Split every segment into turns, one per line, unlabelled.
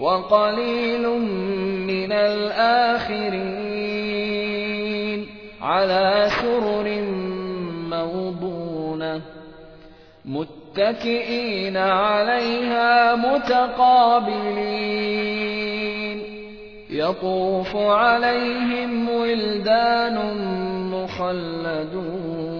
وَقَلِيلٌ مِّنَ الْآخِرِينَ عَلَىٰ سُرُرٍ مَّوْضُونَةٍ مُّتَّكِئِينَ عَلَيْهَا مُتَقَابِلِينَ يَطُوفُ عَلَيْهِمْ وِلْدَانٌ مُّخَلَّدُونَ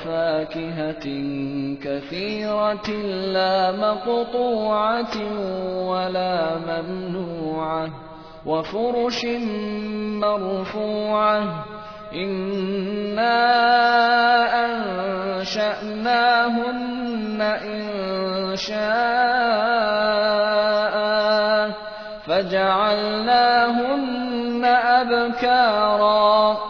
وَفَاكِهَةٍ كَثِيرَةٍ لَّا مَقْطُوعَةٍ وَلَا مَمْنُوعَةٍ وَفُرُشٍ مَّرْفُوعَةٍ إِنَّا أَنشَأْنَاهُنَّ إِنشَاءً فَجَعَلْنَاهُنَّ أَبْكَارًا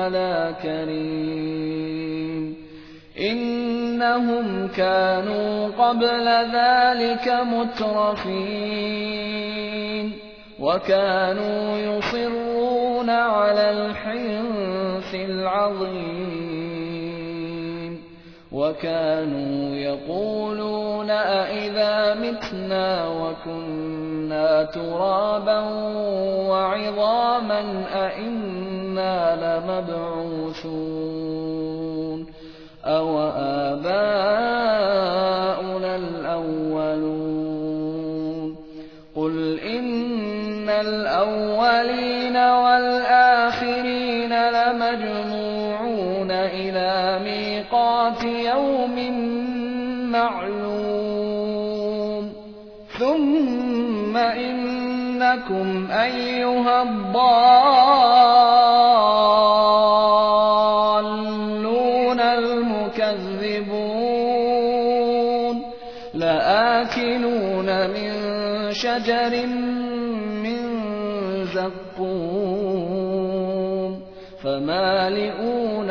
وَلَا كَرِيمٍ. إِنَّهُمْ كَانُوا قَبْلَ ذَٰلِكَ مُتْرَفِينَ. وَكَانُوا يُصِرُّونَ عَلَى الْحِنثِ الْعَظِيمِ. وَكَانُوا يَقُولُونَ أَإِذَا مِتْنَا وَكُنَّا تُرَابًا وَعِظَامًا أَإِنَّا لَمَبْعُوثُونَ أَوَآبَاؤُنَا الْأَوَّلُونَ قُلْ إِنَّ الْأَوَّلِينَ وَالْآخِرِينَ لَمَجْمُوعُونَ إِلَىٰ مِيقَاتِ يَوْمٍ مَّعْلُومٍ ثُمَّ إِنَّكُمْ أَيُّهَا الضَّالُّونَ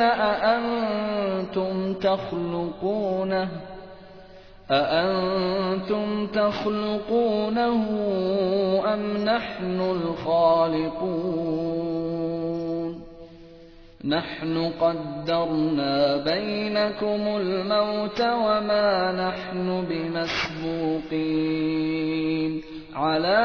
أَأَنتُمْ تَخْلُقُونَهُ؟ أَأَنتُمْ تَخْلُقُونَهُ أَمْ نَحْنُ الْخَالِقُونَ؟ نحن قدرنا بينكم الموت وما نحن بمسبوقين. على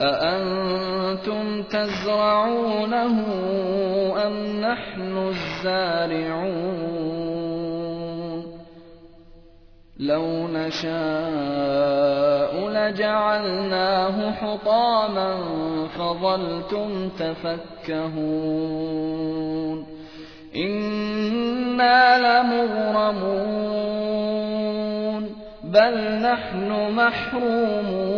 أأنتم تزرعونه أم نحن الزارعون؟ لو نشاء لجعلناه حطاما فظلتم تفكهون. إنا لمغرمون بل نحن محرومون.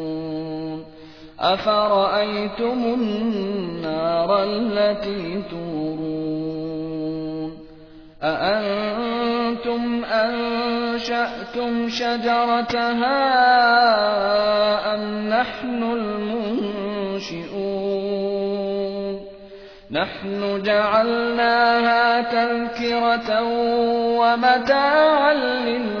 أفرأيتم النار التي تورون أأنتم أنشأتم شجرتها أم نحن المنشئون نحن جعلناها تذكرة ومتاعا للمقوين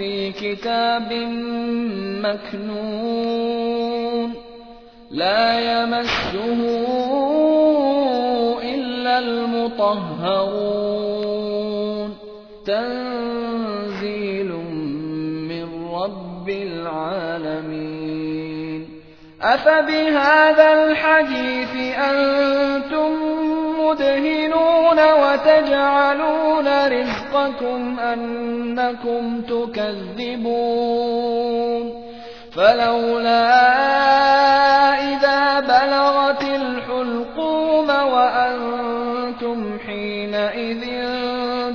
في كتاب مكنون لا يمسه إلا المطهرون. تنزيل من رب العالمين. أفبهذا الحديث أنتم مدهنون وتجعلون رزقكم أنكم تكذبون. فلولا إذا بلغت الحلقوم وأنتم حينئذ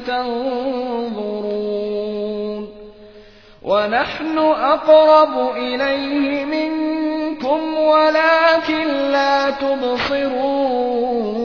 تنظرون. ونحن أقرب إليه منكم ولكن لا تبصرون.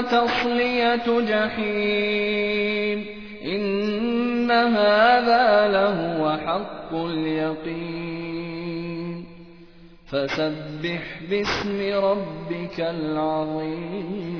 وتصلية جحيم. إن هذا لهو حق اليقين. فسبح باسم ربك العظيم.